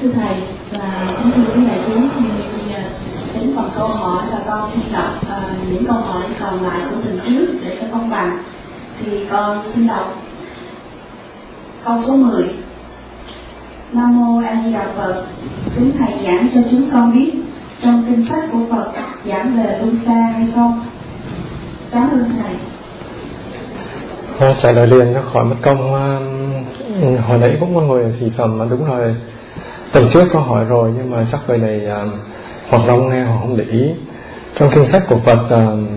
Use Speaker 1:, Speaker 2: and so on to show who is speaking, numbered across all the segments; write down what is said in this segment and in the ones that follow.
Speaker 1: kính thưa thầy. Và kính thưa quý đại chúng thì đến phần câu hỏi và con xin đọc uh, những câu hỏi còn lại của tuần trước để cho công bằng thì con xin đọc câu số 10 Nam mô A Di Đà Phật. Kính thầy giảng cho chúng con biết trong kinh sách của Phật giảng về luân xa hay không? Cảm ơn thầy.
Speaker 2: À, trả lời liền cho khỏi mất công à, hồi nãy cũng có người xì xầm mà đúng rồi tuần trước có hỏi rồi nhưng mà chắc người này uh, hoặc không nghe hoặc không để ý. Trong kinh sách của Phật uh,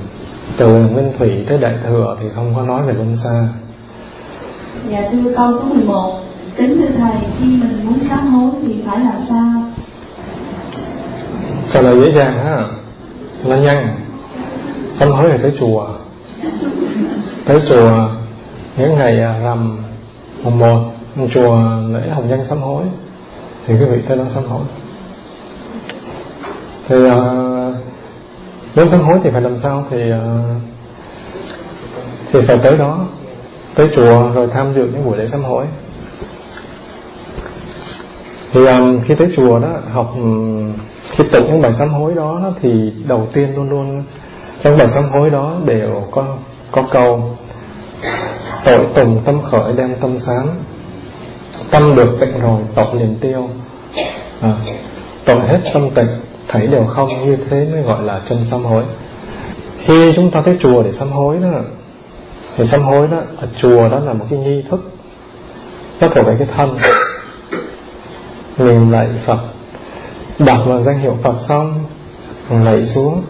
Speaker 2: từ Nguyên Thủy tới Đại Thừa thì không có nói về luân xa
Speaker 1: Dạ thưa câu số 11 Kính thưa Thầy, khi mình muốn sám hối thì phải làm sao?
Speaker 2: Trả lời dễ dàng ha. Là nhanh. Sám hối là tới chùa. Tới chùa những ngày à, rằm mùng một chùa lễ hồng danh sám hối thì quý vị tới đó sám hối. Thì uh, nếu sám hối thì phải làm sao? Thì uh, thì phải tới đó tới chùa rồi tham dự những buổi lễ sám hối. Thì um, khi tới chùa đó học ừ, khi tụng những bài sám hối đó thì đầu tiên luôn luôn trong bài sám hối đó đều có có câu tội tùng tâm khởi đem tâm sáng tâm được tịnh rồi tộc liền tiêu. À, tộc hết tâm tịnh thấy đều không như thế mới gọi là chân sám hối. Khi chúng ta tới chùa để sám hối đó thì sám hối đó ở chùa đó là một cái nghi thức. Nó thuộc về cái thân. Mình lạy Phật. Đọc vào danh hiệu Phật xong lạy xuống.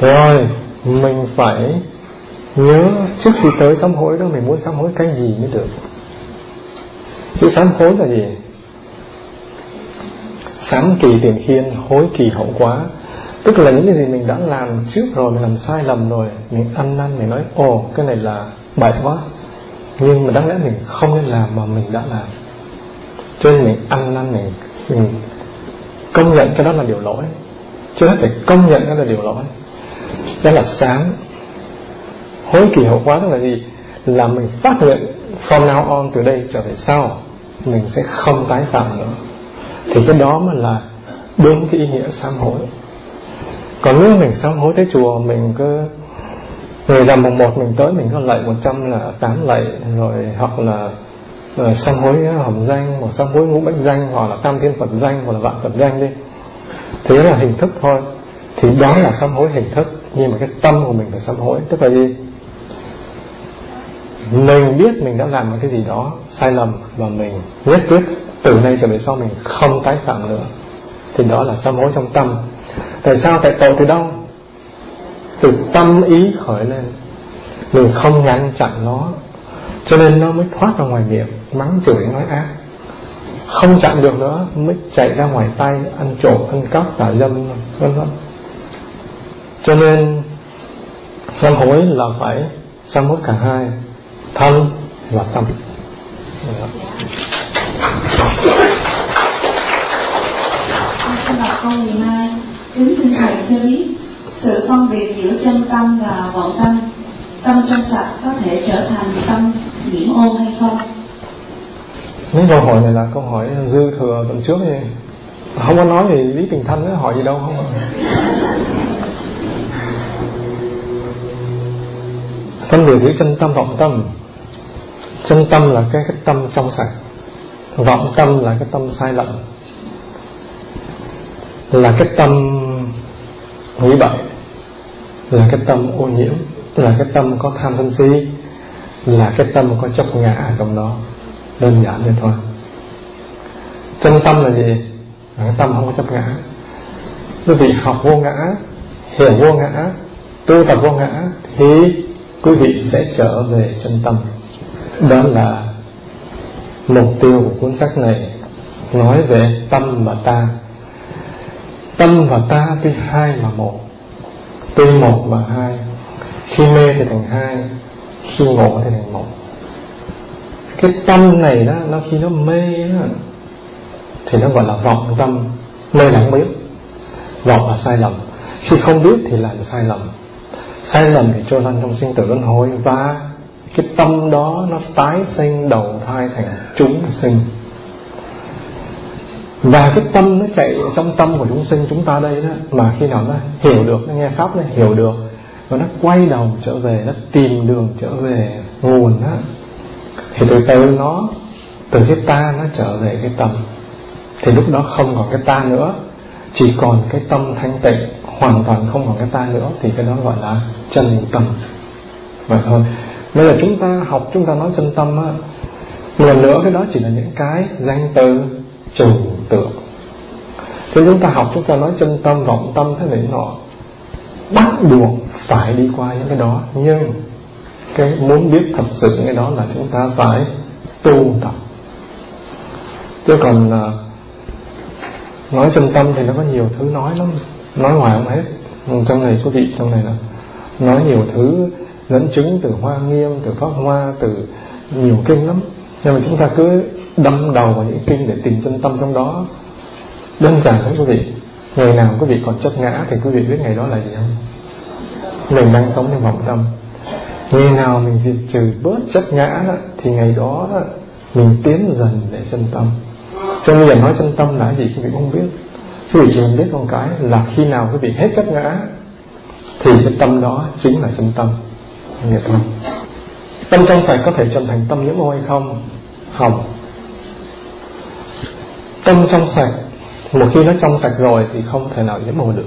Speaker 2: Rồi mình phải nhớ trước khi tới sám hối đó mình muốn sám hối cái gì mới được? Chữ sám hối là gì? Sám kỳ tiền khiên hối kỳ hậu quá tức là những cái gì mình đã làm trước rồi mình làm sai lầm rồi mình ăn năn mình nói ồ cái này là bậy quá nhưng mà đáng lẽ mình không nên làm mà mình đã làm. Cho nên mình ăn năn mình, mình công nhận cái đó là điều lỗi. Chứ hết phải công nhận cái đó là điều lỗi. Đó là sáng hối kỳ hậu quá tức là gì? Là mình phát nguyện from now on từ đây trở về sau mình sẽ không tái phạm nữa. Thì cái đó mà là đúng cái ý nghĩa sám hối. Còn nếu mình sám hối tới chùa mình cứ người làm mùng một mình tới mình có lạy một trăm là tám lạy rồi hoặc là uh, sám hối hồng danh hoặc sám hối ngũ bách danh hoặc là tam thiên phật danh hoặc là vạn phật danh đi. Thế là hình thức thôi. Thì đó là sám hối hình thức nhưng mà cái tâm của mình phải sám hối. Tức là gì? Mình biết mình đã làm một cái gì đó sai lầm và mình nhất quyết từ nay trở về sau mình không tái phạm nữa. Thì đó là sám hối trong tâm. Tại sao? Tại tội từ đâu? Từ tâm ý khởi lên. Mình không ngăn chặn nó. Cho nên nó mới thoát ra ngoài miệng, mắng chửi, nói ác. Không chặn được nữa, mới chạy ra ngoài tay, ăn trộm, ăn cắp tà dâm, vân vân. Cho nên sám hối là phải sám hối cả hai thân và tâm.
Speaker 1: Đọc câu 12 Kính xin Thầy cho biết Sự phân biệt giữa chân tâm và vọng tâm Tâm trong sạch có thể trở thành tâm nhiễm ô hay không?
Speaker 2: Những câu hỏi này là câu hỏi dư thừa tuần trước đi. Không có nói về lý tình thân nữa, hỏi gì đâu không Phân biệt giữa chân tâm vọng tâm chân tâm là cái, cái tâm trong sạch vọng tâm là cái tâm sai lầm. Là cái tâm hủy bậy là cái tâm ô nhiễm là cái tâm có tham sân si là cái tâm có chấp ngã trong đó. Đơn giản như thôi. Chân tâm là gì? Là cái tâm không có chấp ngã. Quý vị học vô ngã hiểu vô ngã tu tập vô ngã thì quý vị sẽ trở về chân tâm đó là mục tiêu của cuốn sách này nói về tâm và ta. Tâm và ta tuy hai mà một tuy một mà hai khi mê thì thành hai khi ngộ thì thành một. Cái tâm này đó nó khi nó mê đó, thì nó gọi là vọng tâm mê là không biết. Vọng là sai lầm. Khi không biết thì là sai lầm. Sai lầm thì trôi lăn trong sinh tử luân hồi và cái tâm đó nó tái sinh, đầu thai thành chúng sinh. Và cái tâm nó chạy trong tâm của chúng sinh, chúng ta đây đó, mà khi nào nó hiểu được, nó nghe pháp nó hiểu được, và nó quay đầu trở về, nó tìm đường trở về nguồn đó, thì từ từ nó, từ cái ta nó trở về cái tâm. Thì lúc đó không còn cái ta nữa, chỉ còn cái tâm thanh tịnh, hoàn toàn không còn cái ta nữa, thì cái đó gọi là chân tâm. Vậy thôi nên là chúng ta học, chúng ta nói chân tâm á. Một lần nữa, cái đó chỉ là những cái danh từ trừu tượng. Thế chúng ta học, chúng ta nói chân tâm, vọng tâm, thế này nọ, bắt buộc phải đi qua những cái đó. Nhưng cái muốn biết thật sự cái đó là chúng ta phải tu tập. Chứ còn à, nói chân tâm thì nó có nhiều thứ nói lắm. Nói ngoài không hết. Trong này, quý vị, trong này là nói nhiều thứ dẫn chứng từ hoa nghiêm từ pháp hoa từ nhiều kinh lắm. Nhưng mà chúng ta cứ đâm đầu vào những kinh để tìm chân tâm trong đó. Đơn giản lắm quý vị. Ngày nào quý vị còn chấp ngã thì quý vị biết ngày đó là gì không? Mình đang sống trong vọng tâm. Ngày nào mình diệt trừ bớt chấp ngã đó, thì ngày đó, đó mình tiến dần để chân tâm. Cho nên giờ nói chân tâm là gì quý vị không biết. Quý vị chỉ biết con cái là khi nào quý vị hết chấp ngã thì cái tâm đó chính là chân tâm nghiệp không? Tâm trong sạch có thể trở thành tâm nhiễm ô hay không? Không. Tâm trong sạch, một khi nó trong sạch rồi thì không thể nào nhiễm màu được.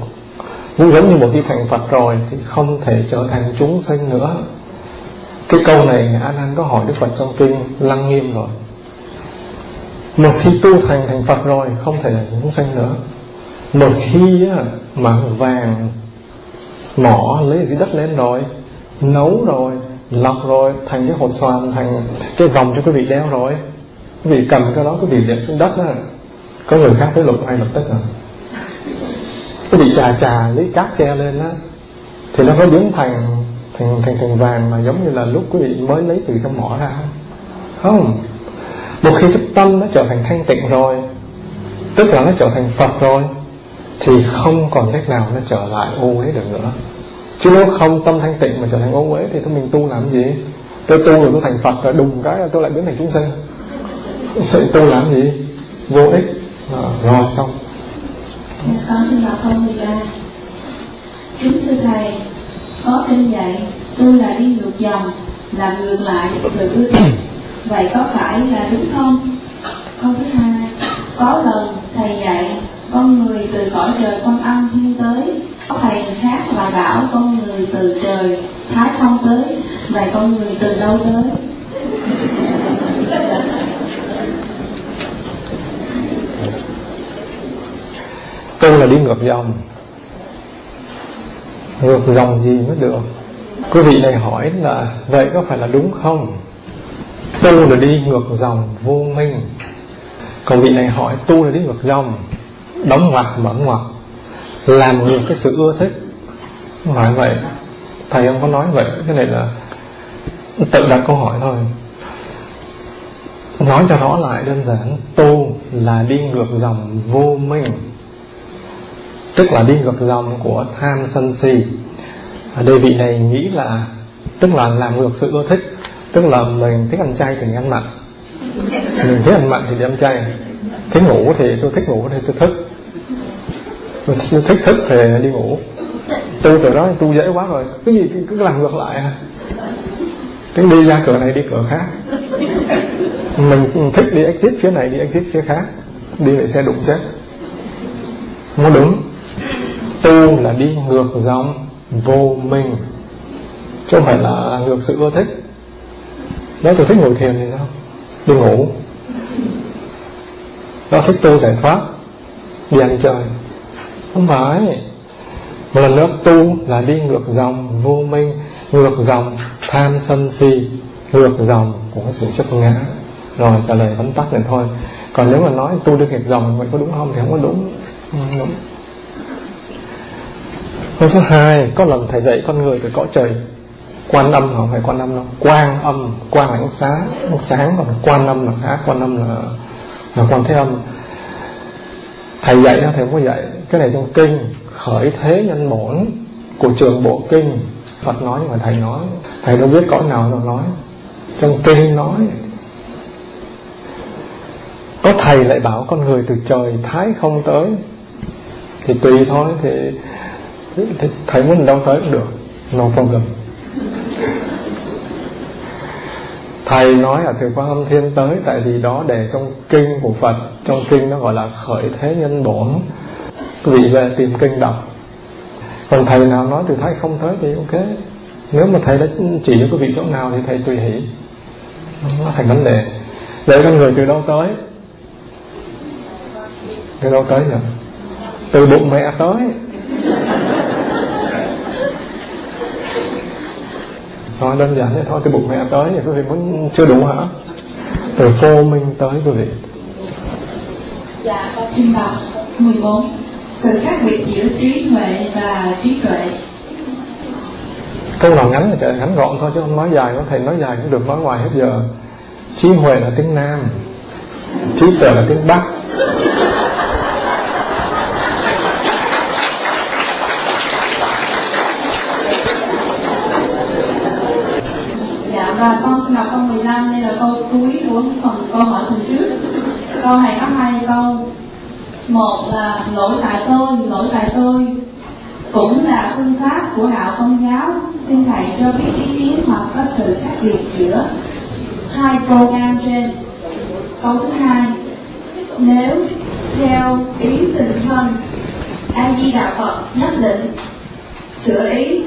Speaker 2: Cũng giống như một khi thành Phật rồi thì không thể trở thành chúng sinh nữa. Cái câu này ngài A Nan có hỏi Đức Phật trong kinh Lăng Nghiêm rồi. Một khi tu thành thành Phật rồi, không thể là chúng sinh nữa. Một khi mà vàng mỏ lấy dưới đất lên rồi nấu rồi, lọc rồi, thành cái hột xoàn, thành cái vòng cho quý vị đeo rồi. Quý vị cầm cái đó quý vị để xuống đất đó. Có người khác tới lục hay lập tức à? rồi quý vị trà trà lấy cát che lên đó thì nó có biến thành thành thành thành vàng mà giống như là lúc quý vị mới lấy từ trong mỏ ra. Không. Một khi cái tâm nó trở thành thanh tịnh rồi, tức là nó trở thành phật rồi, thì không còn cách nào nó trở lại ô uế được nữa chứ nếu không tâm thanh tịnh mà trở thành ô uế thì tôi mình tu làm gì? Tôi tu rồi tôi thành phật rồi đùng cái tôi lại biến thành chúng sinh. Vậy tu làm gì? Vô ích. À, rồi xong.
Speaker 1: Dạ, con xin đọc câu 13 kính thưa thầy có kinh dạy tôi là đi ngược dòng làm ngược lại sự ưa vậy có phải là đúng không? Câu thứ hai có lần thầy dạy con người từ cõi trời con âm thiên tới có thầy khác lại bảo con người từ trời thái không tới vậy con người từ đâu tới?
Speaker 2: Tu là đi ngược dòng. Ngược dòng gì mới được? Quý vị này hỏi là vậy có phải là đúng không? Tu là đi ngược dòng vô minh? Còn vị này hỏi, tu là đi ngược dòng đóng ngoặc, mở ngoặc, làm ngược cái sự ưa thích. Phải vậy, thầy không có nói vậy, cái này là tự đặt câu hỏi thôi. Nói cho rõ lại đơn giản, tu là đi ngược dòng vô minh, tức là đi ngược dòng của tham sân si. Đề vị này nghĩ là, tức là làm ngược sự ưa thích, tức là mình thích ăn chay thì mình ăn mặn. Mình thích ăn mặn thì đi ăn chay. Thích ngủ thì tôi thích ngủ thì tôi thức mình thích thức thì đi ngủ. Tu từ đó tu dễ quá rồi. Cái gì cứ làm ngược lại. À cái đi ra cửa này đi cửa khác. Mình thích đi exit phía này, đi exit phía khác. Đi lại xe đụng chết. Nó đúng. Tu là đi ngược dòng vô minh. Chứ không phải là ngược sự ưa thích. Nếu tôi thích ngồi thiền thì sao? Đi ngủ. Nó thích tu giải thoát. Đi ăn chơi không phải. Một lần nữa, tu là đi ngược dòng vô minh, ngược dòng tham sân si, ngược dòng của sự chấp ngã. Rồi trả lời vắn tắt này thôi. Còn nếu mà nói tu đi ngược dòng vậy có đúng không thì không có đúng. Không đúng. Câu số 2 có lần thầy dạy con người từ cõi trời quan âm, không phải quan âm đâu. Quang âm, quang là ánh sáng. Ánh sáng còn quan âm là khác quan âm là là quan thế âm. Thầy dạy thầy không có dạy cái này trong kinh khởi thế nhân bổn của trường bộ kinh Phật nói nhưng mà thầy nói. Thầy đâu biết cõi nào đâu nói. Trong kinh nói. Có thầy lại bảo con người từ trời thái không tới. Thì tùy thôi thì, thì thầy muốn đâu tới cũng được. No problem. Thầy nói là từ quan âm thiên tới tại vì đó để trong kinh của phật. Trong kinh nó gọi là khởi thế nhân bổn quý vị về tìm kinh đọc. Còn thầy nào nói từ thái không tới thì ok. Nếu mà thầy đã chỉ cho quý vị chỗ nào thì thầy tùy hỷ. Nó thành vấn đề. Để con người từ đâu tới? Từ đâu tới nhỉ? Từ bụng mẹ tới. Thôi, đơn giản thế thôi từ bụng mẹ tới thì quý vị muốn chưa đủ hả? Từ phô minh tới quý vị.
Speaker 1: Dạ con xin đọc 14 sự khác biệt giữa trí huệ và trí tuệ.
Speaker 2: Câu nào ngắn là trời ngắn gọn thôi chứ không nói dài có thầy nói dài cũng được nói ngoài hết giờ. Trí huệ là tiếng nam trí tuệ là tiếng bắc.
Speaker 1: Dạ và con xin đọc câu 15 đây là câu cuối của phần câu hỏi phần trước. Câu này có hai câu một là lỗi tại tôi, lỗi tại tôi. Cũng là phương pháp của đạo công giáo xin thầy cho biết ý kiến hoặc có sự khác biệt giữa hai program trên. Câu thứ hai, nếu theo ý tình thân, a di đà phật nhất định sửa ý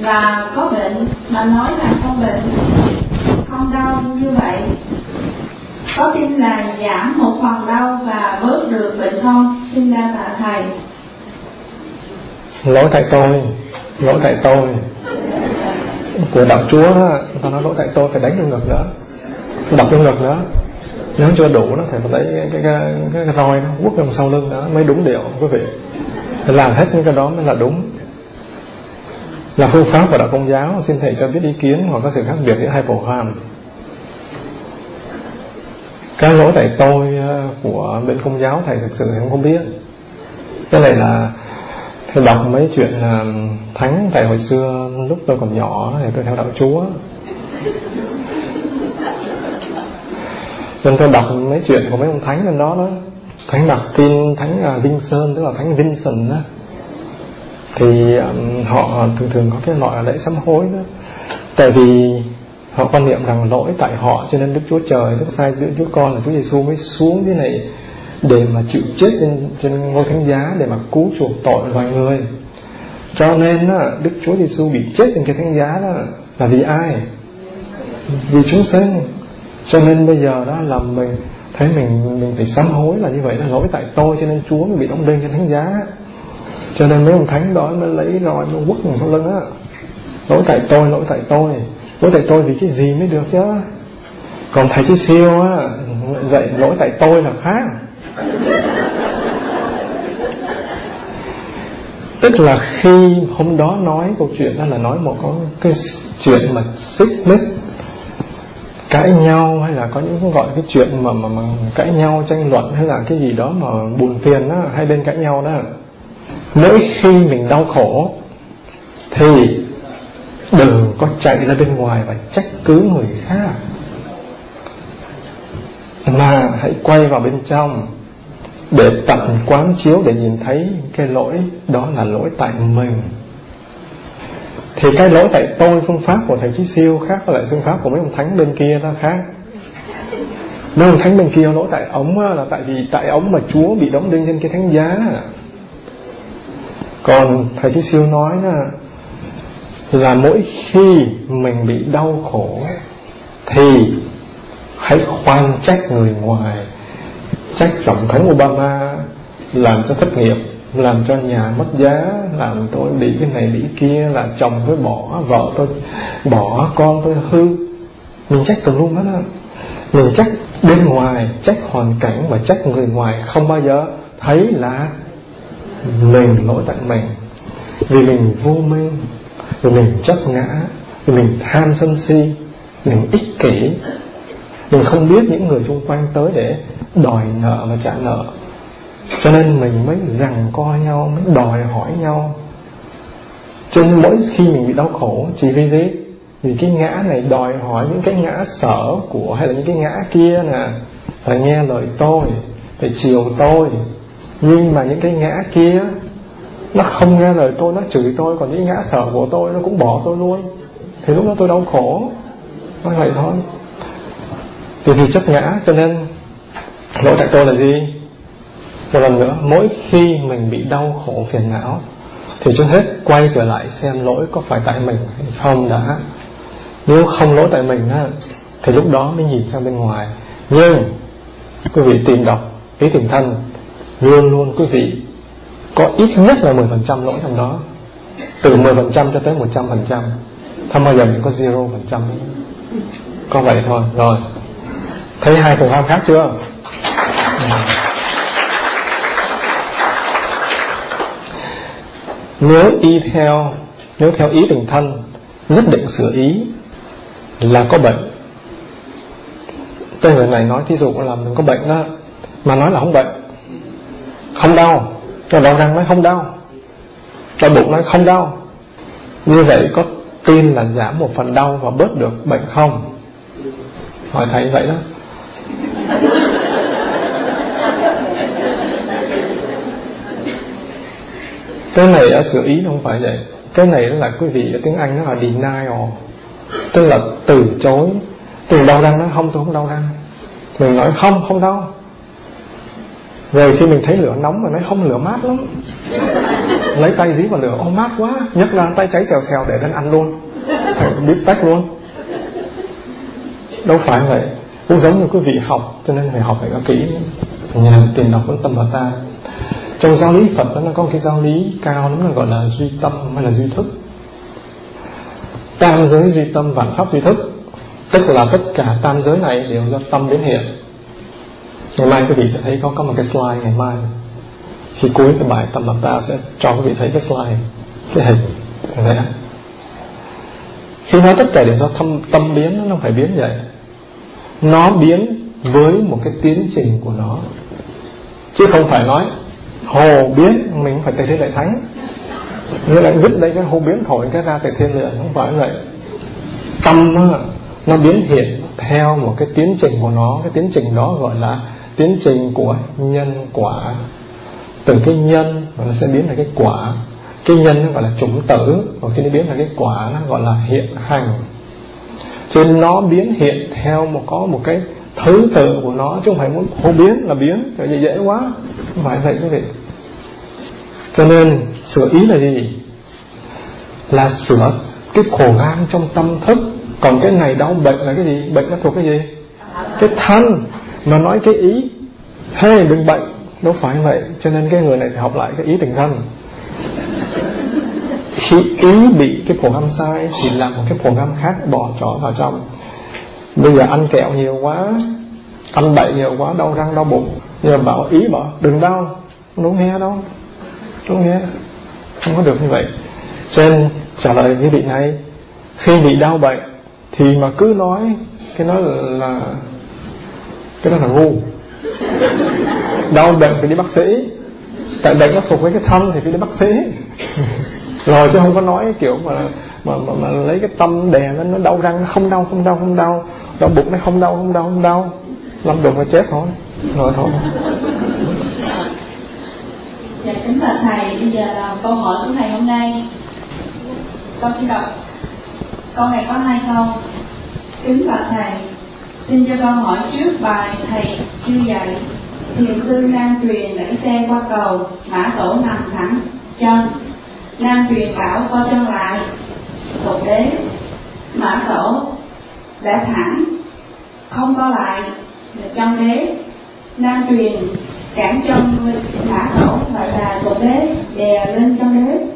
Speaker 1: là có bệnh, mà nói là không bệnh, không đau như vậy có tin là giảm một phần đau và bớt được bệnh không xin đa tạ thầy.
Speaker 2: Lỗi tại tôi lỗi tại tôi. Của đọc chúa đó ta nói lỗi tại tôi phải đánh vô ngực nữa. Đập vô ngực nữa. Nếu chưa đủ nó phải lấy cái cái, cái, cái, roi nó quất vào sau lưng đó mới đúng điệu quý vị. Phải làm hết những cái đó mới là đúng. Là phương pháp của đạo công giáo xin thầy cho biết ý kiến hoặc có sự khác biệt giữa hai bộ hàm cái lỗi tại tôi ờ, của bên công giáo thầy thực sự không biết. Cái này là thầy đọc mấy chuyện là thánh tại hồi xưa lúc tôi còn nhỏ thì tôi theo đạo chúa. Nên tôi đọc mấy chuyện của mấy ông thánh bên đó đó. Thánh đọc tin thánh ờ, uh, Vinh Sơn tức là thánh Vincent đó. Thì um, họ thường thường có cái loại lễ sám hối đó. Tại vì họ quan niệm rằng lỗi tại họ cho nên Đức Chúa Trời Đức sai giữa Chúa Con là Chúa Giêsu mới xuống thế này để mà chịu chết trên, trên ngôi thánh giá để mà cứu chuộc tội loài người. Cho nên đó, Đức Chúa Giêsu bị chết trên cái thánh giá đó là vì ai? Vì chúng sinh. Cho nên bây giờ đó là mình thấy mình mình phải sám hối là như vậy là lỗi tại tôi cho nên Chúa mới bị đóng đinh trên thánh giá. Cho nên mấy ông thánh đó mới lấy roi mới quất mình sau lưng á. Lỗi tại tôi lỗi tại tôi lỗi tại tôi vì cái gì mới được chứ? Còn thầy chứ siêu á dạy lỗi tại tôi là khác. Tức là khi hôm đó nói câu chuyện đó là nói một có cái chuyện mà xích mích cãi nhau hay là có những gọi cái chuyện mà mà, mà cãi nhau tranh luận hay là cái gì đó mà buồn phiền đó hai bên cãi nhau đó. Mỗi khi mình đau khổ thì đừng có chạy ra bên ngoài và trách cứ người khác. Mà hãy quay vào bên trong để tận quán chiếu để nhìn thấy cái lỗi, đó là lỗi tại mình. Thì cái lỗi tại tôi, phương pháp của thầy chí siêu khác với lại phương pháp của mấy ông thánh bên kia nó khác. Mấy ông thánh bên kia lỗi tại ống là tại vì tại ống mà chúa bị đóng đinh trên cái thánh giá. Còn thầy chí siêu nói là là mỗi khi mình bị đau khổ thì hãy khoan trách người ngoài. Trách tổng thống Obama làm cho thất nghiệp, làm cho nhà mất giá, làm tôi bị cái này bị kia, là chồng tôi bỏ, vợ tôi bỏ, con tôi hư. Mình trách tùm luôn hết á. Mình trách bên ngoài, trách hoàn cảnh và trách người ngoài không bao giờ thấy là mình lỗi tại mình. Vì mình vô minh thì mình chấp ngã vì mình tham sân si, mình ích kỷ. Mình không biết những người xung quanh tới để đòi nợ và trả nợ. Cho nên mình mới rằng co nhau, mới đòi hỏi nhau. Cho nên mỗi khi mình bị đau khổ, chỉ vì gì? Vì cái ngã này đòi hỏi những cái ngã sở của hay là những cái ngã kia nè. Phải nghe lời tôi, phải chiều tôi. Nhưng mà những cái ngã kia nó không nghe lời tôi, nó chửi tôi, còn những ngã sở của tôi nó cũng bỏ tôi luôn. Thì lúc đó tôi đau khổ. Nó vậy thôi thì vì chấp ngã, cho nên lỗi tại tôi là gì? Một lần nữa, mỗi khi mình bị đau khổ phiền não, thì trước hết quay trở lại xem lỗi có phải tại mình hay không đã. Nếu không lỗi tại mình á, thì lúc đó mới nhìn sang bên ngoài. Nhưng quý vị tìm đọc ý tình thân luôn luôn quý vị có ít nhất là 10% lỗi trong đó. Từ 10% cho tới 100% không bao giờ mình có 0% có vậy thôi. Rồi. Thấy hai phương pháp khác chưa? Nếu y theo, nếu theo ý tình thân, nhất định sửa ý là có bệnh. Tên người này nói thí dụ là mình có bệnh đó, Mà nói là không bệnh. Không đau. Cho đau răng nói không đau. Cho bụng nói không đau. Như vậy có tin là giảm một phần đau Và bớt được bệnh không? Hỏi thầy vậy đó. Cái này ở sửa ý không phải vậy. Cái này là quý vị ở tiếng Anh nó là denial. Tức là từ chối. Từ đau răng nó không, tôi không đau răng. Mình nói không không đau. Rồi khi mình thấy lửa nóng mà nói không, lửa mát lắm. Lấy tay dí vào lửa, Ô, mát quá. Nhất là tay cháy xèo xèo để lên ăn luôn. Biết tách luôn. Đâu phải vậy. Cũng giống như quý vị học, Cho nên phải học phải có kỹ. Nhà tiền đọc vẫn tâm vào ta. Trong giáo lý Phật nó có một cái giáo lý cao lắm là gọi là duy tâm hay là duy thức. Tam giới duy tâm vạn pháp duy thức, tức là tất cả tam giới này đều do tâm biến hiện ngày mai quý vị sẽ thấy có có một cái slide ngày mai. Khi cuối cái bài tâm lập ta sẽ cho quý vị thấy cái slide cái hình này khi nói tất cả đều do tâm, tâm biến nó không phải biến vậy. Nó biến với một cái tiến trình của nó. Chứ không phải nói hồ biến mình phải tề thế đại thánh. Như là dứt đây cái hồ biến thổi cái ra tại thiên lượng không phải vậy. Tâm nó, nó biến hiện theo một cái tiến trình của nó. Cái tiến trình đó gọi là tiến trình của nhân quả. Từ cái nhân nó sẽ biến thành cái quả. Cái nhân nó gọi là chủng tử. Và khi nó biến thành cái quả, nó gọi là hiện hành. Cho nên nó biến hiện theo một, có một cái thứ tự của nó, chứ không phải muốn hô biến là biến trời dễ dễ quá. Không phải vậy, quý vị. Cho nên, sửa ý là gì? Là sửa cái khổ gan trong tâm thức. Còn cái này đau bệnh là cái gì? Bệnh nó thuộc cái gì? Cái thân mà nói cái ý hey đừng bệnh. Nó phải vậy cho nên cái người này phải học lại cái ý tình thân. Khi ý bị cái program sai thì làm một cái program khác bỏ trỏ vào trong. Bây giờ ăn kẹo nhiều quá ăn bậy nhiều quá, đau răng, đau bụng. Nhưng mà bảo, ý bảo, đừng đau, không đúng nghe đâu, đúng nghe. Không có được như vậy. Cho nên trả lời cái vị này, khi bị đau bệnh thì mà cứ nói, cái nói là cái đó là ngu. Đau bệnh phải đi bác sĩ. Tại bệnh nó thuộc với cái thân thì phải đi bác sĩ. Rồi chứ không có nói kiểu mà mà, mà, mà lấy cái tâm đè lên nó đau răng nó không đau không đau không đau. Đau bụng nó không đau không đau không đau. Lâm đụng là chết thôi. Rồi thôi.
Speaker 1: Dạ kính thưa thầy. Bây giờ là câu hỏi của thầy hôm nay. Con xin đọc. Câu này có hai câu. Kính thưa thầy xin cho con hỏi trước bài thầy chưa dạy. Thiền sư nam truyền đẩy xe qua cầu mã tổ nằm thẳng chân. Nam truyền bảo co chân lại. Tục đế, mã tổ đã thẳng, không co lại chân đế. Nam truyền cản chân mã tổ, vậy là tục đế đè lên chân đế.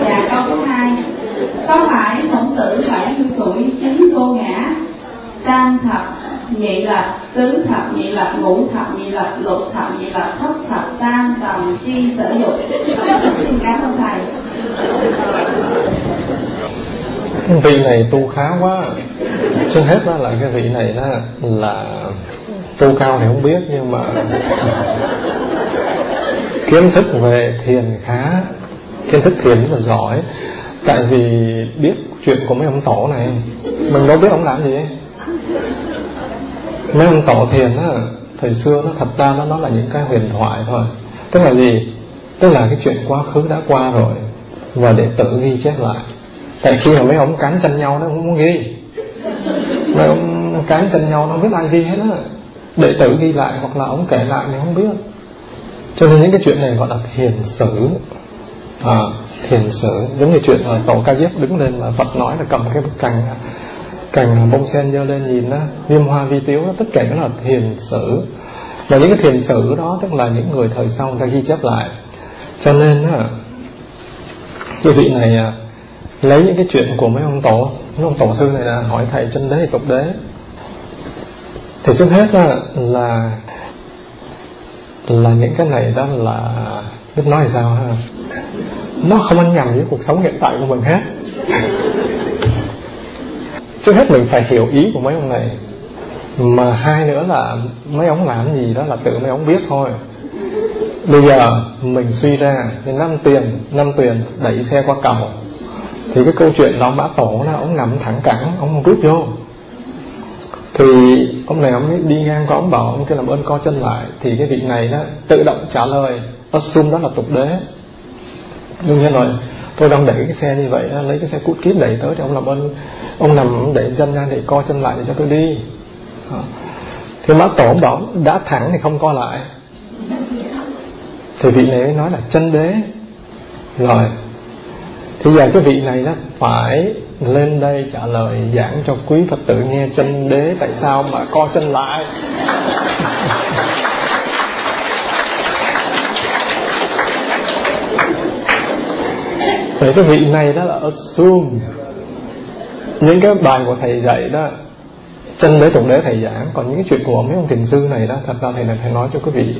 Speaker 1: Và câu thứ hai có phải khổng tử 70 tuổi chứng cô ngã? Tam thập nhị lập, tứ thập nhị lập, ngũ thập nhị lập, lục thập nhị lập, thất thập tam tầm chi sở dục? Xin cảm ơn thầy.
Speaker 2: Vị này tu khá quá. Trên hết đó là cái vị này đó là tu cao thì không biết, nhưng mà kiến thức về thiền khá. Kiến thức thiền rất là giỏi tại vì biết chuyện của mấy ông tổ này mình đâu biết ông làm gì mấy ông tổ thiền á thời xưa nó thật ra nó nó là những cái huyền thoại thôi. Tức là gì? Tức là cái chuyện quá khứ đã qua rồi và để tự ghi chép lại. Tại khi mà mấy ông cắn chân nhau nó không muốn ghi. Mấy ông cắn chân nhau nó không biết ai ghi hết á. Để tự ghi lại hoặc là ông kể lại mình không biết. Cho nên những cái chuyện này gọi là thiền sử. À, thiền sử giống như chuyện là tổ ca diếp đứng lên mà phật nói là cầm cái cành cành bông sen dơ lên nhìn á viêm hoa vi tiếu đó, tất cả đó là thiền sử và những cái thiền sử đó tức là những người thời sau người ta ghi chép lại. Cho nên á cái vị này à, lấy những cái chuyện của mấy ông tổ mấy ông tổ sư này là hỏi thầy chân đế hay tục đế. Thì trước hết là là là những cái này đó là biết nói sao ha? Nó không ăn nhầm với cuộc sống hiện tại của mình hết. Trước hết mình phải hiểu ý của mấy ông này. Mà hai nữa là mấy ông làm gì đó là tự mấy ông biết thôi. Bây giờ mình suy ra thì năm tiền năm tiền đẩy xe qua cầu. Thì cái câu chuyện đó mã tổ là ông nằm thẳng cẳng, ông không rút vô. Thì ông này ông đi ngang có ông bảo ông kêu làm ơn co chân lại. Thì cái vị này đó tự động trả lời. Assume đó là tục đế đương nhiên rồi. Tôi đang đẩy cái xe như vậy lấy cái xe cút kít đẩy tới thì ông làm ơn ông nằm đẩy chân ra để co chân lại để cho tôi đi. Thì má tổ ông bảo, đã thẳng thì không co lại. Thì vị này nói là chân đế. Rồi. Thì giờ cái vị này đó phải lên đây trả lời giảng cho quý Phật tử nghe chân đế tại sao mà co chân lại. Vậy cái vị này đó là assume Những cái bài của thầy dạy đó, Chân đế tổng đế thầy giảng. Còn những cái chuyện của mấy ông thiền sư này đó, Thật ra thầy này phải nói cho quý vị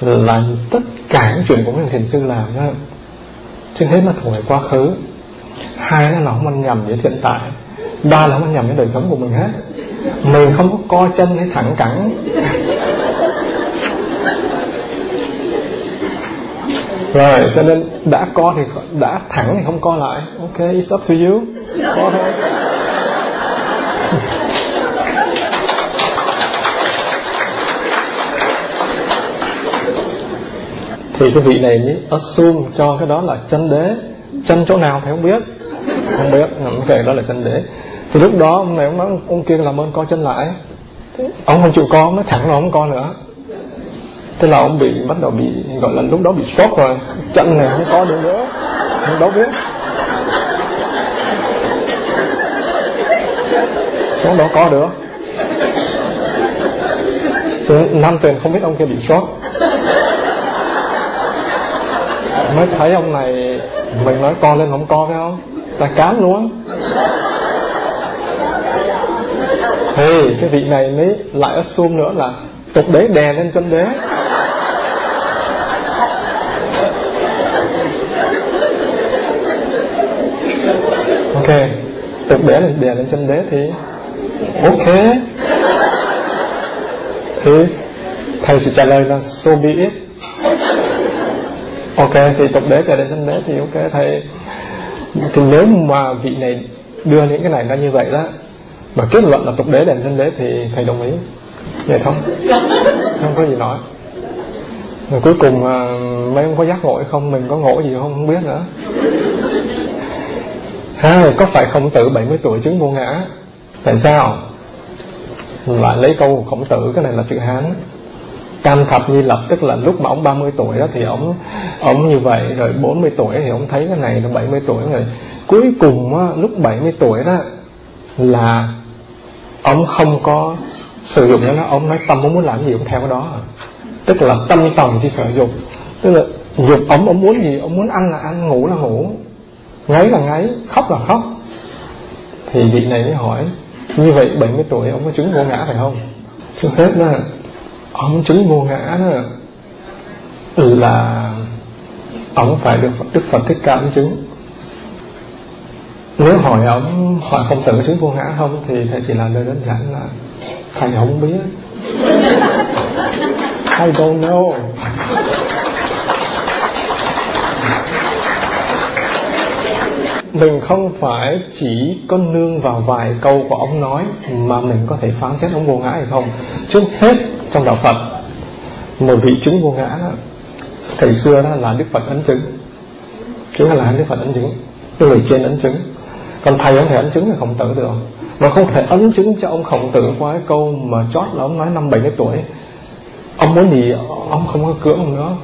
Speaker 2: Là tất cả những chuyện của mấy ông thiền sư làm đó Trước hết là thuộc về quá khứ. Hai là không ăn nhầm với hiện tại. Ba là không ăn nhầm với đời sống của mình hết. Mình không có co chân hay thẳng cẳng. Rồi cho nên đã co thì đã thẳng thì không co lại. Ok it's up to you. Co thôi. Thì cái vị này mới assume cho cái đó là chân đế. Chân chỗ nào thì không biết. Không biết. Ok đó là chân đế. Thì lúc đó ông này ông nói ông kia làm ơn co chân lại. Ông không chịu co ông nói thẳng là không co nữa thế là ông bị, bắt đầu bị, gọi là lúc đó bị stroke rồi. Chân này không có được nữa. Không đâu biết. Xuống đó có được thì năm tuần không biết ông kia bị stroke. Mới thấy ông này, mình nói co lên không co phải không? Là cám luôn. Thì cái vị này mới lại assume nữa là tục đế đè lên chân đế. Ok. Tục đế lên, đè lên chân đế thì ok. Thì thầy chỉ trả lời là so be it. Ok, thì tục đế trở lên chân đế thì ok. Thầy, thì nếu mà vị này đưa những cái này ra như vậy đó, mà kết luận là tục đế đền chân đế thì thầy đồng ý. Vậy không? Không có gì nói. Rồi cuối cùng à, mấy ông có giác ngộ hay không? Mình có ngộ gì không? Không biết nữa ha có phải khổng tử 70 tuổi chứng vô ngã? Tại sao? Lại lấy câu của khổng tử cái này là chữ hán. Cam thập nhi lập tức là lúc mà ông 30 tuổi đó thì ông ông như vậy rồi 40 tuổi thì ông thấy cái này là 70 tuổi rồi cuối cùng á, lúc 70 tuổi đó là ông không có sử dụng nó ông nói tâm ông muốn làm gì ông theo cái đó. Tức là tâm tòng thì sử dụng. Tức là dục ông ông muốn gì ông muốn ăn là ăn ngủ là ngủ ngáy là ngáy khóc là khóc. Thì vị này mới hỏi, như vậy 70 tuổi ông có chứng vô ngã phải không? Trước hết là ông chứng vô ngã đó. Ừ là ông phải được Đức Phật thích ca chứng. Nếu hỏi ông hỏi không tự chứng vô ngã không? Thì thầy chỉ là lời đơn giản là, thầy không biết. I don't know. Mình không phải chỉ có nương vào vài câu của ông nói mà mình có thể phán xét ông vô ngã hay không. Trước hết trong đạo Phật một vị chứng vô ngã đó, thời xưa đó là Đức Phật ấn chứng. Chính là Đức Phật ấn chứng cái người trên ấn chứng. Còn thầy không thể ấn chứng là khổng tử được. Mà không thể ấn chứng cho ông khổng tử qua cái câu mà chót là ông nói năm bảy mươi tuổi. Ông muốn gì ông không có cưỡng ông nữa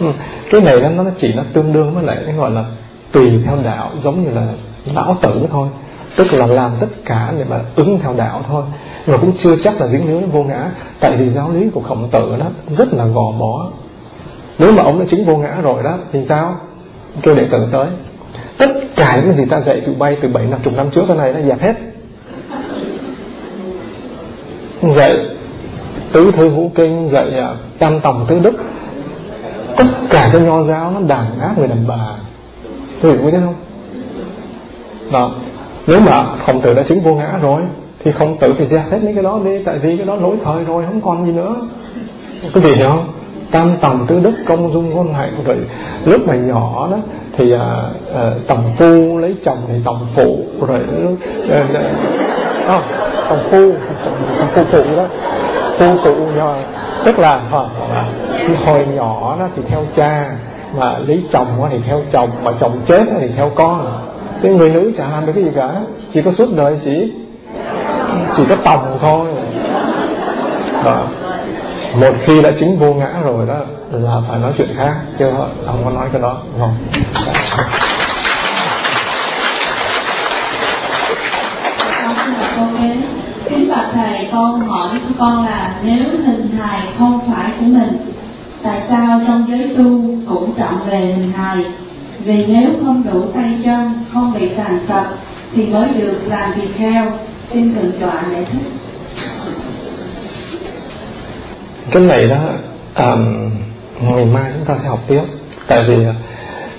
Speaker 2: ừ, cái này nó nó chỉ nó tương đương với lại cái gọi là tùy theo đạo, giống như là lão tử thôi. Tức là làm tất cả để mà ứng theo đạo thôi. Mà cũng chưa chắc là dính líu vô ngã. Tại vì giáo lý của khổng tử đó rất là gò bó. Nếu mà ông đã chứng vô ngã rồi đó, thì sao? Kêu đệ tử tới. Tất cả những gì ta dạy tụi bay từ bảy năm, chục năm trước tới này đã dẹp hết. Dạy tứ thư hữu kinh, dạy à, tam tòng tứ đức. Tất cả cái nho giáo nó đàn áp người đàn bà quý với nhau không? Đó. Nếu mà không tử đã chứng vô ngã rồi thì không tử phải dẹp hết mấy cái đó đi tại vì cái đó lỗi thời rồi không còn gì nữa. Quý vị hiểu không? Tam tòng tứ đức công dung ngôn hạnh. Rồi lúc mà nhỏ đó thì à, à, tòng phu lấy chồng thì tòng phụ rồi à, à, à, à tòng phu tòng phu phụ đó. Phu phụ nhỏ tức là à, à, hồi nhỏ đó thì theo cha mà lấy chồng thì theo chồng, mà chồng chết thì theo con. Chứ người nữ chả làm được cái gì cả. Chỉ có suốt đời chỉ chỉ có tòng thôi. Đó. Một khi đã chứng vô ngã rồi đó, là phải nói chuyện khác. Chứ không có nói cái đó. Không
Speaker 1: kính bạch thầy, con hỏi con là nếu hình hài không phải của mình tại sao trong giới tu cũng trọng về hình hài? Vì nếu không đủ tay chân không bị tàn tật thì mới được làm việc theo. Xin thượng tọa giải thích.
Speaker 2: Cái này đó um, ngày mai chúng ta sẽ học tiếp. Tại vì ờ,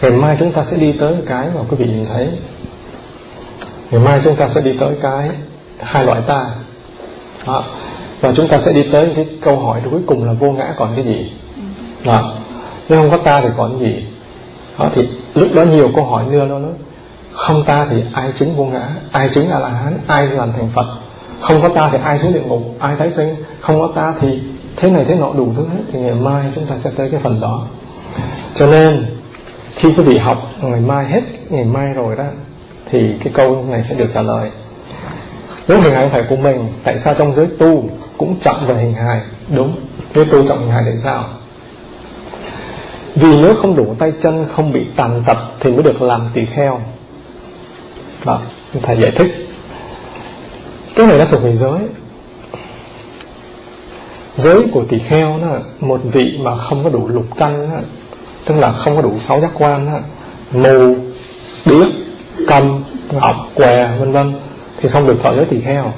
Speaker 2: ngày mai chúng ta sẽ đi tới cái mà quý vị nhìn thấy. Ngày mai chúng ta sẽ đi tới cái hai loại ta. Đó. và chúng ta sẽ đi tới cái câu hỏi cuối cùng là vô ngã còn cái gì? Vâng. đó. nếu không có ta thì còn gì. Đó, thì lúc đó nhiều câu hỏi nưa đó nữa không ta thì ai chứng vô ngã? Ai chứng a la hán ai làm thành phật? Không có ta thì ai xuống địa ngục? Ai tái sinh? Không có ta thì thế này thế nọ đủ thứ hết thì ngày mai chúng ta sẽ tới cái phần đó. Cho nên khi quý vị học ngày mai hết ngày mai rồi đó thì cái câu này sẽ được trả lời. Nếu hình hài không phải của mình tại sao trong giới tu cũng trọng về hình hài? Đúng nếu tu trọng hình hài tại sao? Vì nếu không đủ tay chân không bị tàn tật thì mới được làm tỳ kheo. Đó thầy giải thích. Cái này nó thuộc về giới. Giới của tỳ kheo đó, một vị mà không có đủ lục căn đó, tức là không có đủ sáu giác quan đó, mù điếc cầm ngọc què vân vân thì không được thọ giới tỳ kheo.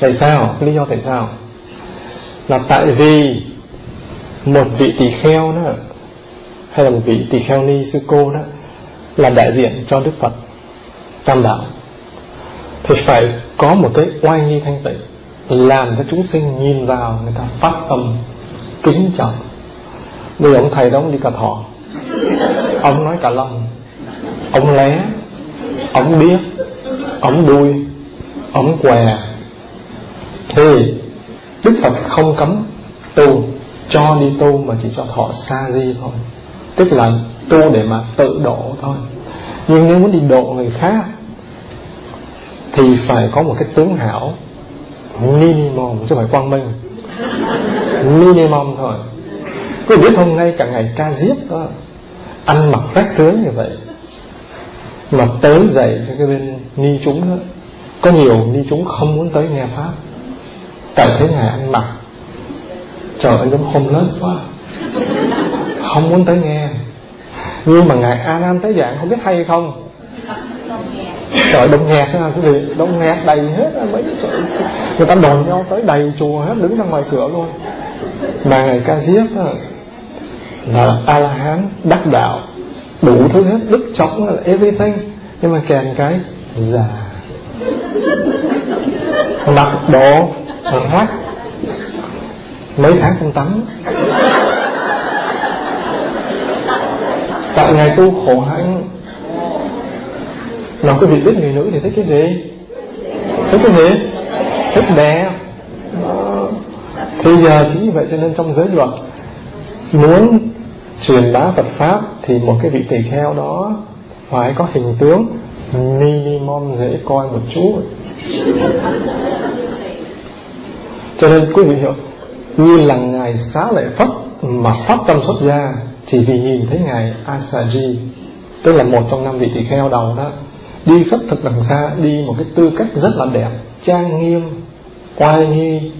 Speaker 2: Tại sao? Lý do tại sao? Là tại vì một vị tỳ kheo đó hay là một vị tỳ kheo ni sư cô đó, là đại diện cho đức phật tam đạo. Thì phải có một cái oai nghi thanh tịnh, làm cho chúng sinh nhìn vào, người ta phát tâm, kính trọng. Bây giờ ông thầy đó ông đi cà thọ. Ông nói cả lòng. Ông lé, ông biết ông đuôi, ông què. Thì đức phật không cấm tu, cho đi tu mà chỉ cho thọ sa di thôi tức là tu để mà tự độ thôi. Nhưng nếu muốn đi độ người khác, thì phải có một cái tướng hảo. Minimum, chứ không phải quang minh. Minimum thôi. Quý biết hôm nay cả ngày ca diếp đó, ăn mặc rách rưới như vậy, mà tới dậy cho cái bên ni chúng đó, có nhiều ni chúng không muốn tới nghe pháp. Cảm thế ngài ăn mặc, trời ơi, giống homeless quá không muốn tới nghe. Nhưng mà ngài a nan tới dạng không biết hay không? Trời đông nghẹt ha quý vị đông nghẹt đầy hết mấy người ta đồn nhau tới đầy chùa hết, đứng ra ngoài cửa luôn. Mà ngày ca diếp là a la hán đắc đạo, đủ thứ hết, đức trọng là everything. Nhưng mà kèm cái già. Mặc đồ hoắt. Mấy tháng không tắm. Tại ngày tu khổ hạnh. Làm cái vị biết người nữ thì thích cái gì? Thích cái gì? Thích đẹp bây giờ chính vì vậy cho nên trong giới luật, muốn truyền bá Phật pháp thì một cái vị tỳ kheo đó phải có hình tướng minimum dễ coi một chút. Cho nên quý vị hiểu, như là ngài xá lợi phất mà phát tâm xuất gia chỉ vì nhìn thấy ngài Asaji, tức là một trong năm vị tỳ kheo đầu đó, đi khắp thực đằng xa, đi một cái tư cách rất là đẹp, trang nghiêm, oai nghi.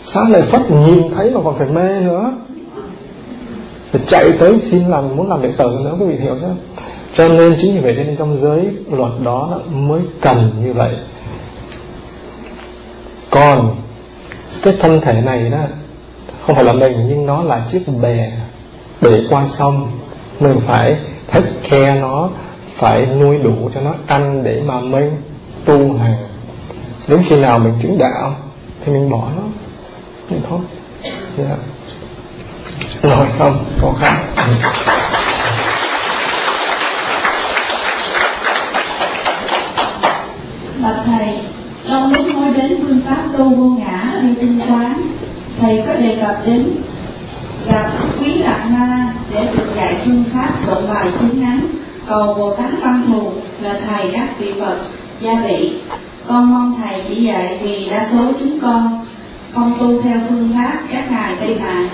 Speaker 2: Sáng lợi phất nhìn thấy mà còn phải mê nữa? Phải chạy tới xin làm muốn làm đệ tử nữa, quý vị hiểu chứ cho nên chính vì vậy nên trong giới luật đó mới cần như vậy. Còn cái thân thể này đó, không phải là mình, nhưng nó là chiếc bè để qua sông mình phải thích khe nó, phải nuôi đủ cho nó ăn để mà mình tu hành đến khi nào mình chứng đạo, thì mình bỏ nó vậy thôi yeah. Dạ. rồi, xong câu khác
Speaker 1: bạch thầy, trong lúc nói đến phương pháp tu vô ngã hay tinh quán, thầy có đề cập đến gặp quý lạc ma để được dạy phương pháp rộng bài chứng nắng cầu bồ tát văn thù là thầy các vị phật, gia vị. Con mong thầy chỉ dạy vì đa số chúng con không tu theo phương pháp các ngài tây tạng